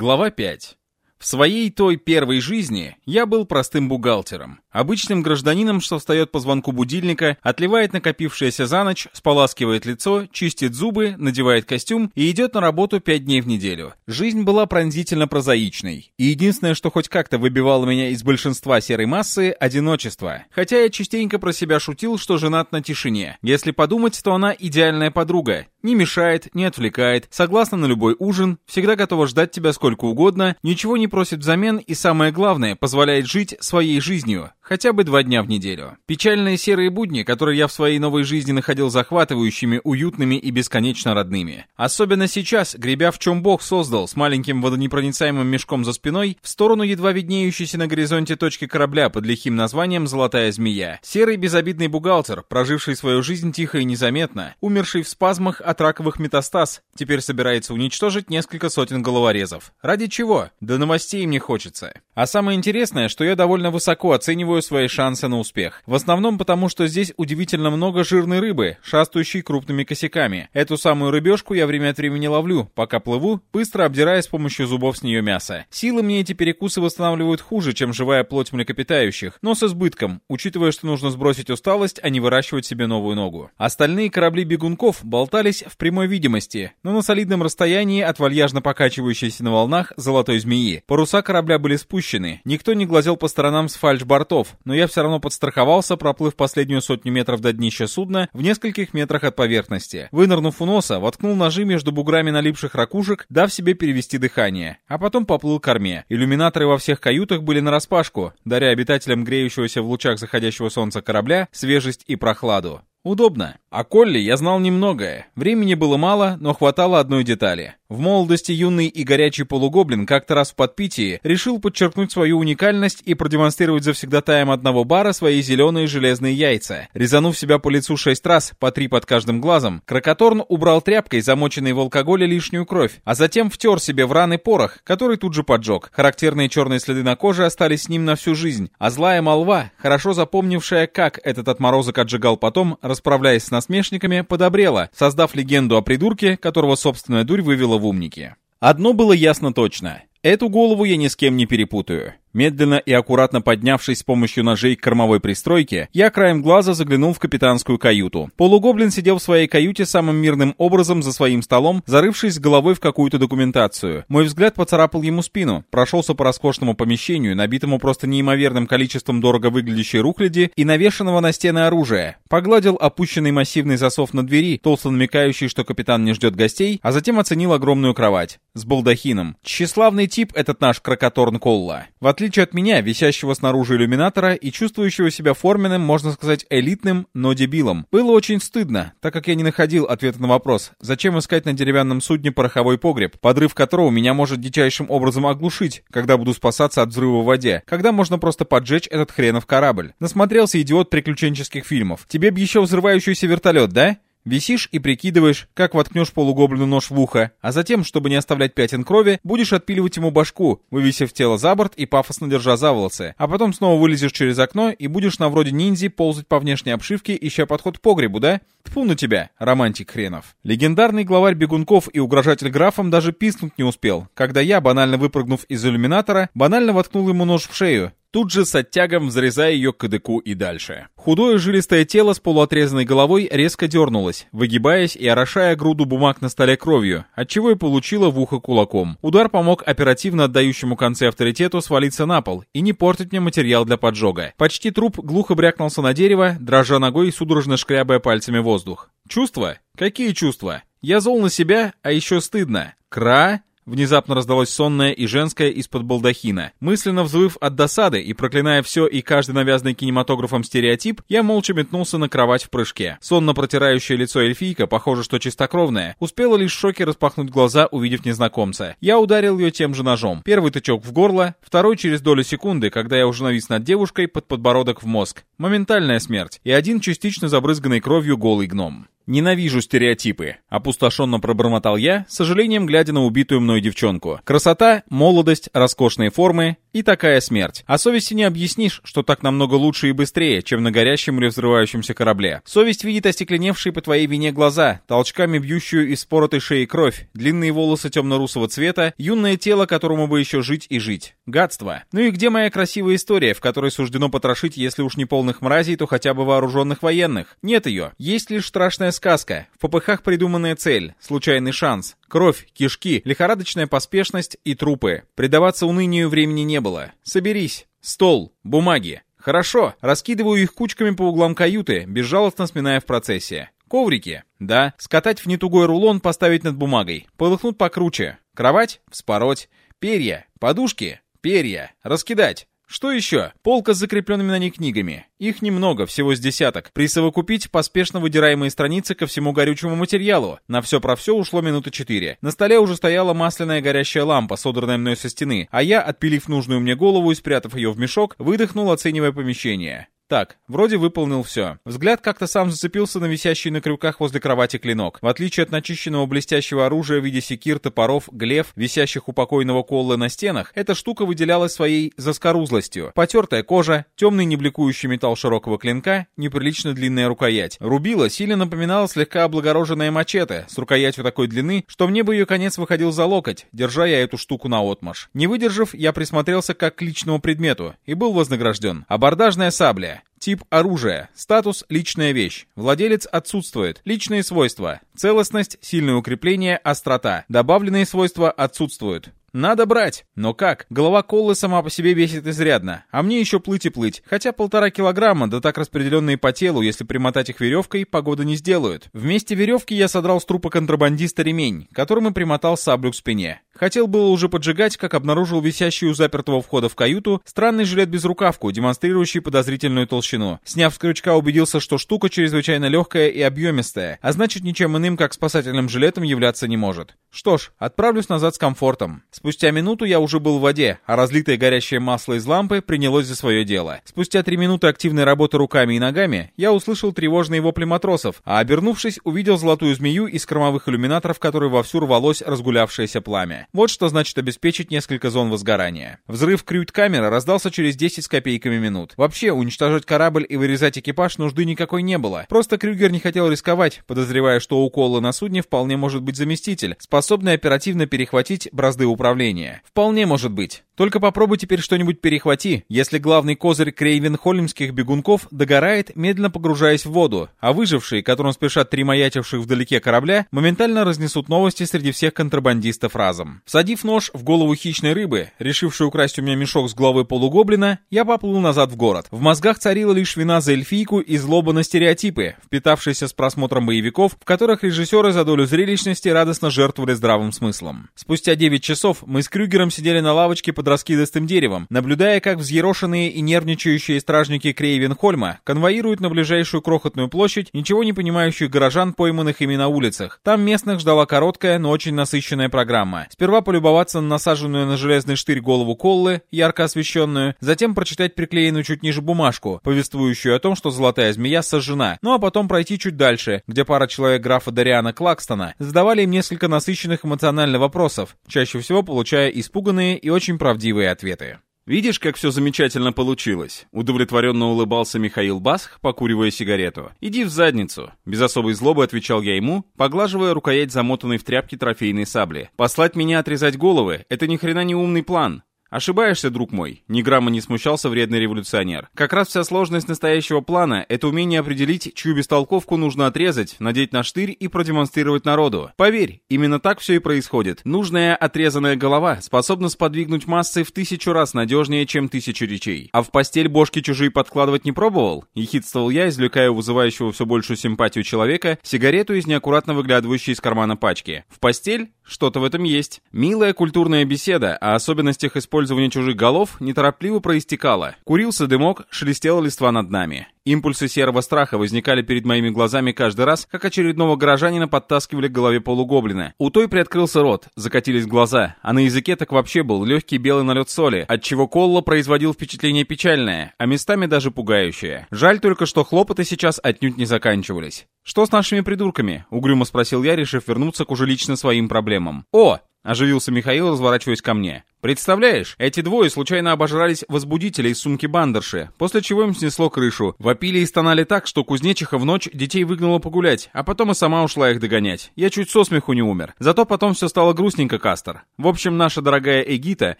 Глава 5. В своей той первой жизни я был простым бухгалтером. Обычным гражданином, что встает по звонку будильника, отливает накопившееся за ночь, споласкивает лицо, чистит зубы, надевает костюм и идет на работу пять дней в неделю. Жизнь была пронзительно прозаичной. И единственное, что хоть как-то выбивало меня из большинства серой массы – одиночество. Хотя я частенько про себя шутил, что женат на тишине. Если подумать, то она идеальная подруга. Не мешает, не отвлекает, согласна на любой ужин, всегда готова ждать тебя сколько угодно, ничего не просит взамен и, самое главное, позволяет жить своей жизнью, хотя бы два дня в неделю. Печальные серые будни, которые я в своей новой жизни находил захватывающими, уютными и бесконечно родными. Особенно сейчас, гребя в чем Бог создал, с маленьким водонепроницаемым мешком за спиной, в сторону едва виднеющейся на горизонте точки корабля под лихим названием «Золотая змея». Серый безобидный бухгалтер, проживший свою жизнь тихо и незаметно, умерший в спазмах от раковых метастаз, теперь собирается уничтожить несколько сотен головорезов. Ради чего? Да новостей мне хочется. А самое интересное, что я довольно высоко оцениваю свои шансы на успех. В основном потому, что здесь удивительно много жирной рыбы, шастающей крупными косяками. Эту самую рыбешку я время от времени ловлю, пока плыву, быстро обдирая с помощью зубов с нее мясо. Силы мне эти перекусы восстанавливают хуже, чем живая плоть млекопитающих, но с избытком, учитывая, что нужно сбросить усталость, а не выращивать себе новую ногу. Остальные корабли бегунков болтались в прямой видимости, но на солидном расстоянии от вальяжно покачивающейся на волнах золотой змеи. Паруса корабля были спущены, никто не глазел по сторонам с фальш-бортов, но я все равно подстраховался, проплыв последнюю сотню метров до днища судна в нескольких метрах от поверхности. Вынырнув у носа, воткнул ножи между буграми налипших ракушек, дав себе перевести дыхание, а потом поплыл к корме. Иллюминаторы во всех каютах были нараспашку, даря обитателям греющегося в лучах заходящего солнца корабля свежесть и прохладу. Удобно. О Колли я знал немногое. Времени было мало, но хватало одной детали. В молодости юный и горячий полугоблин как-то раз в подпитии решил подчеркнуть свою уникальность и продемонстрировать завсегдатаем одного бара свои зеленые железные яйца. Резанув себя по лицу шесть раз, по три под каждым глазом, Крокоторн убрал тряпкой, замоченной в алкоголе, лишнюю кровь, а затем втер себе в раны порох, который тут же поджег. Характерные черные следы на коже остались с ним на всю жизнь, а злая молва, хорошо запомнившая, как этот отморозок отжигал потом, расправляясь с насмешниками, подобрела, создав легенду о придурке, которого собственная дурь вывела в умники. Одно было ясно точно. Эту голову я ни с кем не перепутаю. Медленно и аккуратно поднявшись с помощью ножей к кормовой пристройке, я краем глаза заглянул в капитанскую каюту. Полугоблин сидел в своей каюте самым мирным образом за своим столом, зарывшись головой в какую-то документацию. Мой взгляд поцарапал ему спину, прошелся по роскошному помещению, набитому просто неимоверным количеством дорого выглядящей рухляди и навешанного на стены оружия. Погладил опущенный массивный засов на двери, толсто намекающий, что капитан не ждет гостей, а затем оценил огромную кровать с балдахином. Тщеславный тип этот наш Крокоторн Колла. В отличие от меня, висящего снаружи иллюминатора и чувствующего себя форменным, можно сказать, элитным, но дебилом. Было очень стыдно, так как я не находил ответа на вопрос, зачем искать на деревянном судне пороховой погреб, подрыв которого меня может дичайшим образом оглушить, когда буду спасаться от взрыва в воде, когда можно просто поджечь этот хренов корабль. Насмотрелся идиот приключенческих фильмов. Тебе б еще взрывающийся вертолет, да? Висишь и прикидываешь, как воткнешь полугоблину нож в ухо, а затем, чтобы не оставлять пятен крови, будешь отпиливать ему башку, вывесив тело за борт и пафосно держа за волосы, а потом снова вылезешь через окно и будешь на вроде ниндзи ползать по внешней обшивке, ища подход к погребу, да? Тфу на тебя, романтик хренов. Легендарный главарь бегунков и угрожатель графом даже писнуть не успел, когда я, банально выпрыгнув из иллюминатора, банально воткнул ему нож в шею, тут же с оттягом взрезая ее к кадыку и дальше. Худое жилистое тело с полуотрезанной головой резко дернулось, выгибаясь и орошая груду бумаг на столе кровью, отчего и получила в ухо кулаком. Удар помог оперативно отдающему концы авторитету свалиться на пол и не портить мне материал для поджога. Почти труп глухо брякнулся на дерево, дрожа ногой и судорожно шкрябая пальцами воздух. Чувства? Какие чувства? Я зол на себя, а еще стыдно. Кра? Внезапно раздалось сонное и женское из-под балдахина. Мысленно взвыв от досады и проклиная все и каждый навязанный кинематографом стереотип, я молча метнулся на кровать в прыжке. Сонно протирающее лицо эльфийка, похоже, что чистокровная, успела лишь в шоке распахнуть глаза, увидев незнакомца. Я ударил ее тем же ножом. Первый тычок в горло, второй через долю секунды, когда я уже навис над девушкой, под подбородок в мозг. Моментальная смерть. И один частично забрызганный кровью голый гном. Ненавижу стереотипы. Опустошенно пробормотал я, с сожалением глядя на убитую мной девчонку. Красота, молодость, роскошные формы и такая смерть. А совести не объяснишь, что так намного лучше и быстрее, чем на горящем или взрывающемся корабле. Совесть видит остекленевшие по твоей вине глаза, толчками бьющую из поротой шеи кровь, длинные волосы темно-русого цвета, юное тело, которому бы еще жить и жить. Гадство. Ну и где моя красивая история, в которой суждено потрошить, если уж не полных мразей, то хотя бы вооруженных военных? Нет ее. Есть лишь страшная сказка. В попыхах придуманная цель, случайный шанс. Кровь, кишки, лихорадочная поспешность и трупы. Предаваться унынию времени не было. Соберись. Стол, бумаги. Хорошо, раскидываю их кучками по углам каюты, безжалостно сминая в процессе. Коврики. Да, скатать в нетугой рулон, поставить над бумагой. Полыхнут покруче. Кровать? Вспороть. Перья. Подушки? Перья. Раскидать. Что еще? Полка с закрепленными на ней книгами. Их немного, всего с десяток. Присовокупить поспешно выдираемые страницы ко всему горючему материалу. На все про все ушло минуты четыре. На столе уже стояла масляная горящая лампа, содранная мной со стены, а я, отпилив нужную мне голову и спрятав ее в мешок, выдохнул, оценивая помещение. Так, вроде выполнил все. Взгляд как-то сам зацепился на висящий на крюках возле кровати клинок. В отличие от начищенного блестящего оружия в виде секир, топоров, глев, висящих у покойного Коллы на стенах, эта штука выделялась своей заскорузлостью. Потертая кожа, темный небликующий металл широкого клинка, неприлично длинная рукоять. Рубила сильно напоминала слегка облагороженное мачете, с рукоятью такой длины, что мне бы ее конец выходил за локоть, держа я эту штуку на отмаш. Не выдержав, я присмотрелся как к личному предмету и был вознагражден. Абордажная сабля. Тип оружия. Статус личная вещь. Владелец отсутствует. Личные свойства. Целостность, сильное укрепление, острота. Добавленные свойства отсутствуют. Надо брать. Но как? Голова Коллы сама по себе весит изрядно. А мне еще плыть и плыть. Хотя полтора килограмма, да так распределенные по телу, если примотать их веревкой, погода не сделают. Вместе веревки я содрал с трупа контрабандиста ремень, которым и примотал саблю к спине. Хотел было уже поджигать, как обнаружил висящий у запертого входа в каюту странный жилет без рукавку, демонстрирующий подозрительную толщину. Сняв с крючка, убедился, что штука чрезвычайно легкая и объемистая, а значит ничем иным, как спасательным жилетом являться не может. Что ж, отправлюсь назад с комфортом. Спустя минуту я уже был в воде, а разлитое горящее масло из лампы принялось за свое дело. Спустя три минуты активной работы руками и ногами я услышал тревожные вопли матросов, а обернувшись, увидел золотую змею из кормовых иллюминаторов, которой вовсю рвалось разгулявшееся пламя. Вот что значит обеспечить несколько зон возгорания. Взрыв крют-камеры раздался через 10 с копейками минут. Вообще, уничтожать корабль и вырезать экипаж нужды никакой не было. Просто Крюгер не хотел рисковать, подозревая, что у Колла на судне вполне может быть заместитель, способный оперативно перехватить бразды управления. Вполне может быть. Только попробуй теперь что-нибудь перехвати, если главный козырь крейвенхольмских бегунков догорает, медленно погружаясь в воду, а выжившие, которым спешат три маячивших вдалеке корабля, моментально разнесут новости среди всех контрабандистов разом. Всадив нож в голову хищной рыбы, решившей украсть у меня мешок с головой полугоблина, я поплыл назад в город. В мозгах царила лишь вина за эльфийку и злоба на стереотипы, впитавшиеся с просмотром боевиков, в которых режиссеры за долю зрелищности радостно жертвовали здравым смыслом. Спустя 9 часов мы с Крюгером сидели на лавочке под раскидистым деревом, наблюдая, как взъерошенные и нервничающие стражники Крейвенхольма конвоируют на ближайшую крохотную площадь ничего не понимающих горожан, пойманных ими на улицах. Там местных ждала короткая, но очень насыщенная программа. Сперва полюбоваться на насаженную на железный штырь голову Коллы, ярко освещенную, затем прочитать приклеенную чуть ниже бумажку, повествующую о том, что золотая змея сожжена, ну а потом пройти чуть дальше, где пара человек графа Дариана Клакстона задавали им несколько насыщенных эмоциональных вопросов, чаще всего получая испуганные и очень правдивые ответы. «Видишь, как все замечательно получилось?» Удовлетворенно улыбался Михаил Басх, покуривая сигарету. «Иди в задницу!» Без особой злобы отвечал я ему, поглаживая рукоять замотанной в тряпки трофейной сабли. «Послать меня отрезать головы — это ни хрена не умный план. Ошибаешься, друг мой. Ни грамма не смущался вредный революционер. Как раз вся сложность настоящего плана — это умение определить, чью бестолковку нужно отрезать, надеть на штырь и продемонстрировать народу. Поверь, именно так все и происходит. Нужная отрезанная голова способна сподвигнуть массы в тысячу раз надежнее, чем тысячу речей. А в постель бошки чужие подкладывать не пробовал? Ехидствовал я, извлекая у вызывающего все большую симпатию человека сигарету из неаккуратно выглядывающей из кармана пачки. В постель? Что-то в этом есть. Милая культурная беседа о особенностях использования чужих голов неторопливо проистекала. Курился дымок, шелестела листва над нами. Импульсы серого страха возникали перед моими глазами каждый раз, как очередного горожанина подтаскивали к голове полугоблина. У той приоткрылся рот, закатились глаза, а на языке так вообще был легкий белый налет соли, отчего Колла производил впечатление печальное, а местами даже пугающее. Жаль только, что хлопоты сейчас отнюдь не заканчивались. «Что с нашими придурками?» — угрюмо спросил я, решив вернуться к уже лично своим проблемам. «О!» — оживился Михаил, разворачиваясь ко мне. Представляешь, эти двое случайно обожрались возбудителей из сумки бандерши, после чего им снесло крышу. Вопили и стонали так, что кузнечиха в ночь детей выгнала погулять, а потом и сама ушла их догонять. Я чуть со смеху не умер. Зато потом все стало грустненько, Кастер. В общем, наша дорогая Эгита,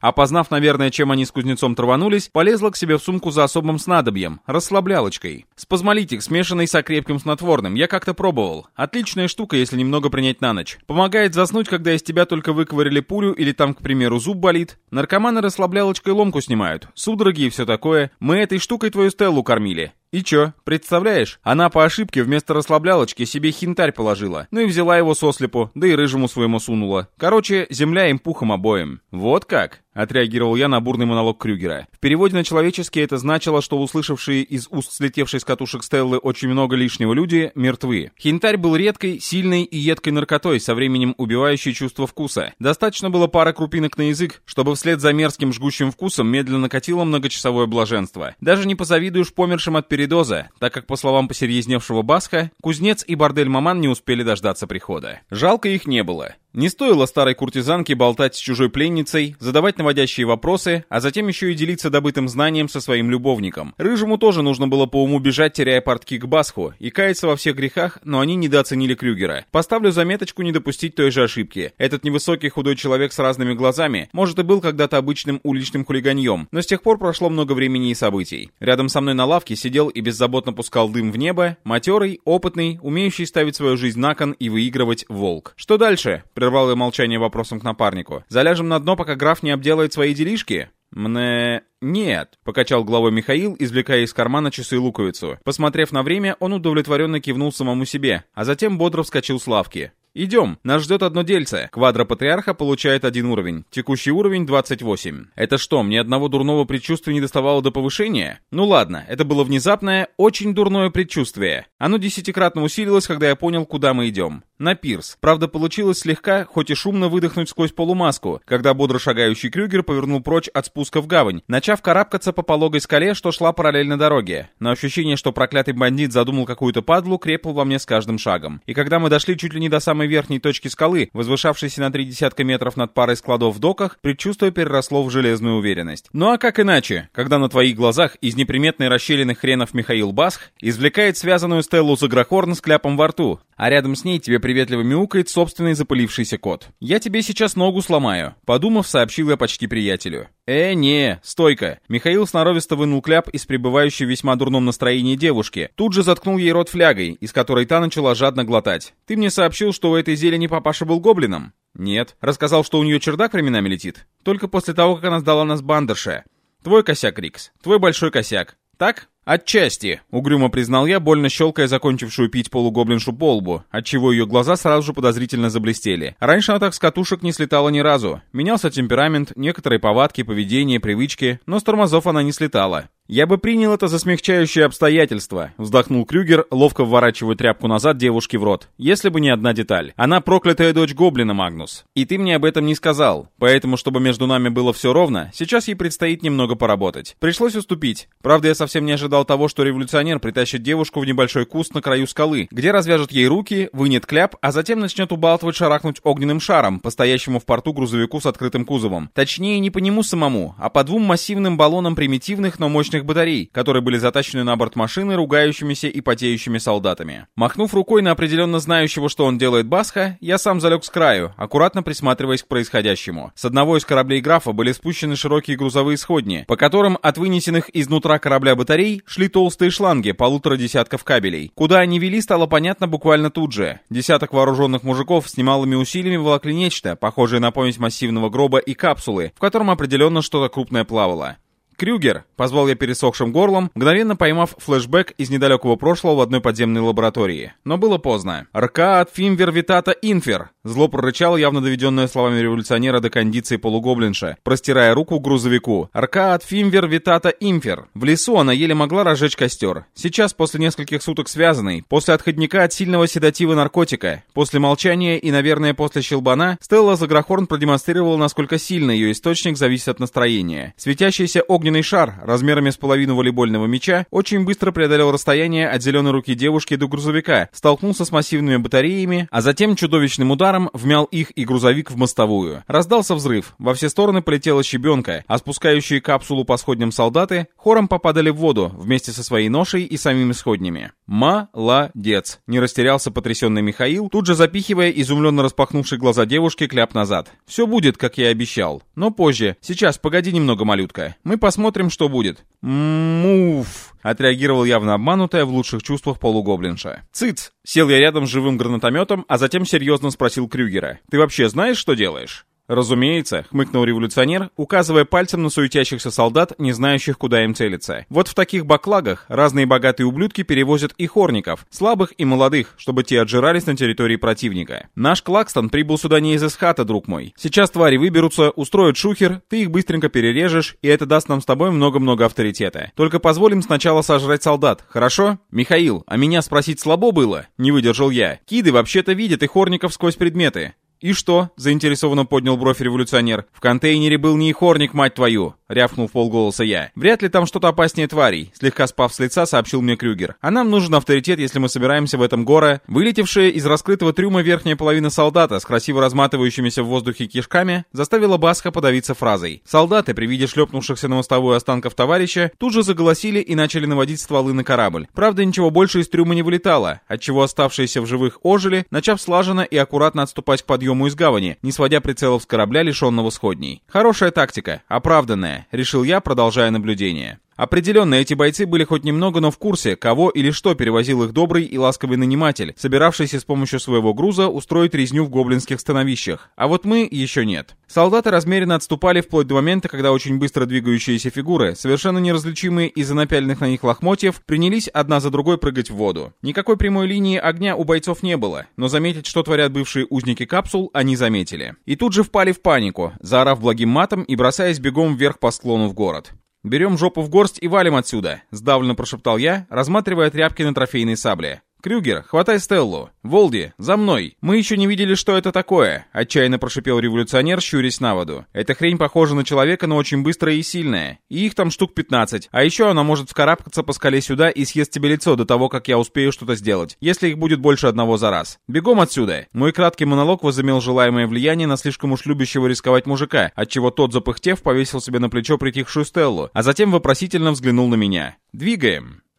опознав, наверное, чем они с кузнецом траванулись, полезла к себе в сумку за особым снадобьем, расслаблялочкой. Спазмолитик, смешанный с крепким снотворным, я как-то пробовал. Отличная штука, если немного принять на ночь. Помогает заснуть, когда из тебя только выковырили пулю или там, к примеру, зуб болит. Наркоманы расслаблялочкой ломку снимают, судороги и все такое. Мы этой штукой твою Стеллу кормили. И чё, представляешь? Она по ошибке вместо расслаблялочки себе хинтарь положила. Ну и взяла его сослепу, да и рыжему своему сунула. Короче, земля им пухом обоим. Вот как? Отреагировал я на бурный монолог Крюгера. В переводе на человеческий это значило, что услышавшие из уст слетевшей с катушек Стеллы очень много лишнего люди мертвы. Хинтарь был редкой, сильной и едкой наркотой, со временем убивающей чувство вкуса. Достаточно было пары крупинок на язык, чтобы вслед за мерзким жгущим вкусом медленно накатило многочасовое блаженство. Даже не позавидуешь помершим от передоза, так как, по словам посерьезневшего Басха, кузнец и бордель-маман не успели дождаться прихода. Жалко их не было. Не стоило старой куртизанке болтать с чужой пленницей, задавать наводящие вопросы, а затем еще и делиться добытым знанием со своим любовником. Рыжему тоже нужно было по уму бежать, теряя портки к Басху, и каяться во всех грехах, но они недооценили Крюгера. Поставлю заметочку не допустить той же ошибки. Этот невысокий худой человек с разными глазами, может и был когда-то обычным уличным хулиганьем, но с тех пор прошло много времени и событий. Рядом со мной на лавке сидел и беззаботно пускал дым в небо, матерый, опытный, умеющий ставить свою жизнь на кон и выигрывать волк. Что дальше? Прервал я молчание вопросом к напарнику. «Заляжем на дно, пока граф не обделает свои делишки?» «Мне... нет», — покачал головой Михаил, извлекая из кармана часы и луковицу. Посмотрев на время, он удовлетворенно кивнул самому себе, а затем бодро вскочил с лавки. Идем, нас ждет одно дельце. Квадро патриарха получает один уровень. Текущий уровень 28. Это что, мне одного дурного предчувствия не доставало до повышения? Ну ладно, это было внезапное, очень дурное предчувствие. Оно десятикратно усилилось, когда я понял, куда мы идем. На пирс. Правда, получилось слегка, хоть и шумно выдохнуть сквозь полумаску, когда бодро шагающий Крюгер повернул прочь от спуска в гавань, начав карабкаться по пологой скале, что шла параллельно дороге. Но ощущение, что проклятый бандит задумал какую-то падлу, крепло во мне с каждым шагом. И когда мы дошли чуть ли не до самой верхней точки скалы, возвышавшейся на три десятка метров над парой складов в доках, предчувствие переросло в железную уверенность. Ну а как иначе, когда на твоих глазах из неприметной расщелины хренов Михаил Басх извлекает связанную Стеллу Загрохорн с кляпом во рту, а рядом с ней тебе приветливо мяукает собственный запылившийся кот. «Я тебе сейчас ногу сломаю», — подумав, сообщил я почти приятелю. «Э, не, стойка!» Михаил сноровисто вынул кляп из пребывающей в весьма дурном настроении девушки. Тут же заткнул ей рот флягой, из которой та начала жадно глотать. «Ты мне сообщил, что у этой зелени папаша был гоблином?» «Нет». Рассказал, что у нее чердак временами летит? Только после того, как она сдала нас бандерше. Твой косяк, Рикс. Твой большой косяк. Так?» «Отчасти», — угрюмо признал я, больно щелкая закончившую пить полугоблиншу по лбу, отчего ее глаза сразу же подозрительно заблестели. Раньше она так с катушек не слетала ни разу. Менялся темперамент, некоторые повадки, поведение, привычки, но с тормозов она не слетала. «Я бы принял это за смягчающее обстоятельство», — вздохнул Крюгер, ловко вворачивая тряпку назад девушке в рот. «Если бы не одна деталь. Она проклятая дочь Гоблина, Магнус. И ты мне об этом не сказал. Поэтому, чтобы между нами было все ровно, сейчас ей предстоит немного поработать. Пришлось уступить. Правда, я совсем не ожидал того, что революционер притащит девушку в небольшой куст на краю скалы, где развяжет ей руки, вынет кляп, а затем начнет убалтывать шарахнуть огненным шаром, по стоящему в порту грузовику с открытым кузовом. Точнее, не по нему самому, а по двум массивным баллонам примитивных, но мощных атомных батарей, которые были затащены на борт машины ругающимися и потеющими солдатами. Махнув рукой на определенно знающего, что он делает Басха, я сам залег с краю, аккуратно присматриваясь к происходящему. С одного из кораблей графа были спущены широкие грузовые сходни, по которым от вынесенных изнутра корабля батарей шли толстые шланги полутора десятков кабелей. Куда они вели, стало понятно буквально тут же. Десяток вооруженных мужиков с немалыми усилиями волокли нечто, похожее на помесь массивного гроба и капсулы, в котором определенно что-то крупное плавало. «Крюгер!» — позвал я пересохшим горлом, мгновенно поймав флешбэк из недалекого прошлого в одной подземной лаборатории. Но было поздно. «Рка от фимвер витата инфер!» Зло прорычал, явно доведенное словами революционера до кондиции полугоблинша, простирая руку к грузовику. «Рка от фимвер витата инфер!» В лесу она еле могла разжечь костер. Сейчас, после нескольких суток связанной, после отходника от сильного седатива наркотика, после молчания и, наверное, после щелбана, Стелла Заграхорн продемонстрировала, насколько сильно ее источник зависит от настроения. Светящийся огненный шар, размерами с половину волейбольного мяча, очень быстро преодолел расстояние от зеленой руки девушки до грузовика, столкнулся с массивными батареями, а затем чудовищным ударом вмял их и грузовик в мостовую. Раздался взрыв, во все стороны полетела щебенка, а спускающие капсулу по сходням солдаты хором попадали в воду вместе со своей ношей и самими сходнями. «Молодец!» — не растерялся потрясенный Михаил, тут же запихивая изумленно распахнувшие глаза девушки кляп назад. «Все будет, как я и обещал. Но позже. Сейчас, погоди немного, малютка. Мы посмотрим, что будет». «Муф!» — отреагировал явно обманутая в лучших чувствах полугоблинша. «Цыц!» — сел я рядом с живым гранатометом, а затем серьезно спросил Крюгера. «Ты вообще знаешь, что делаешь?» «Разумеется», — хмыкнул революционер, указывая пальцем на суетящихся солдат, не знающих, куда им целиться. «Вот в таких баклагах разные богатые ублюдки перевозят и хорников, слабых и молодых, чтобы те отжирались на территории противника. Наш Клакстон прибыл сюда не из Эсхата, друг мой. Сейчас твари выберутся, устроят шухер, ты их быстренько перережешь, и это даст нам с тобой много-много авторитета. Только позволим сначала сожрать солдат, хорошо? Михаил, а меня спросить слабо было?» Не выдержал я. «Киды вообще-то видят и хорников сквозь предметы. «И что?» — заинтересованно поднял бровь революционер. «В контейнере был не хорник, мать твою!» — рявкнул в полголоса я. «Вряд ли там что-то опаснее тварей», — слегка спав с лица, сообщил мне Крюгер. «А нам нужен авторитет, если мы собираемся в этом горе». Вылетевшая из раскрытого трюма верхняя половина солдата с красиво разматывающимися в воздухе кишками заставила Басха подавиться фразой. Солдаты, при виде шлепнувшихся на мостовую останков товарища, тут же заголосили и начали наводить стволы на корабль. Правда, ничего больше из трюма не вылетало, отчего оставшиеся в живых ожили, начав слаженно и аккуратно отступать к подъему из гавани, не сводя прицелов с корабля, лишенного сходней. Хорошая тактика, оправданная, решил я, продолжая наблюдение. Определенно, эти бойцы были хоть немного, но в курсе, кого или что перевозил их добрый и ласковый наниматель, собиравшийся с помощью своего груза устроить резню в гоблинских становищах. А вот мы еще нет. Солдаты размеренно отступали вплоть до момента, когда очень быстро двигающиеся фигуры, совершенно неразличимые из-за напяленных на них лохмотьев, принялись одна за другой прыгать в воду. Никакой прямой линии огня у бойцов не было, но заметить, что творят бывшие узники капсул, они заметили. И тут же впали в панику, заорав благим матом и бросаясь бегом вверх по склону в город. «Берем жопу в горсть и валим отсюда», — сдавленно прошептал я, разматривая тряпки на трофейной сабле. «Крюгер, хватай Стеллу! Волди, за мной! Мы еще не видели, что это такое!» — отчаянно прошипел революционер, щурясь на воду. «Эта хрень похожа на человека, но очень быстрая и сильная. И их там штук 15. А еще она может вскарабкаться по скале сюда и съест тебе лицо до того, как я успею что-то сделать, если их будет больше одного за раз. Бегом отсюда!» Мой краткий монолог возымел желаемое влияние на слишком уж любящего рисковать мужика, отчего тот, запыхтев, повесил себе на плечо притихшую Стеллу, а затем вопросительно взглянул на меня. «Двигаем!»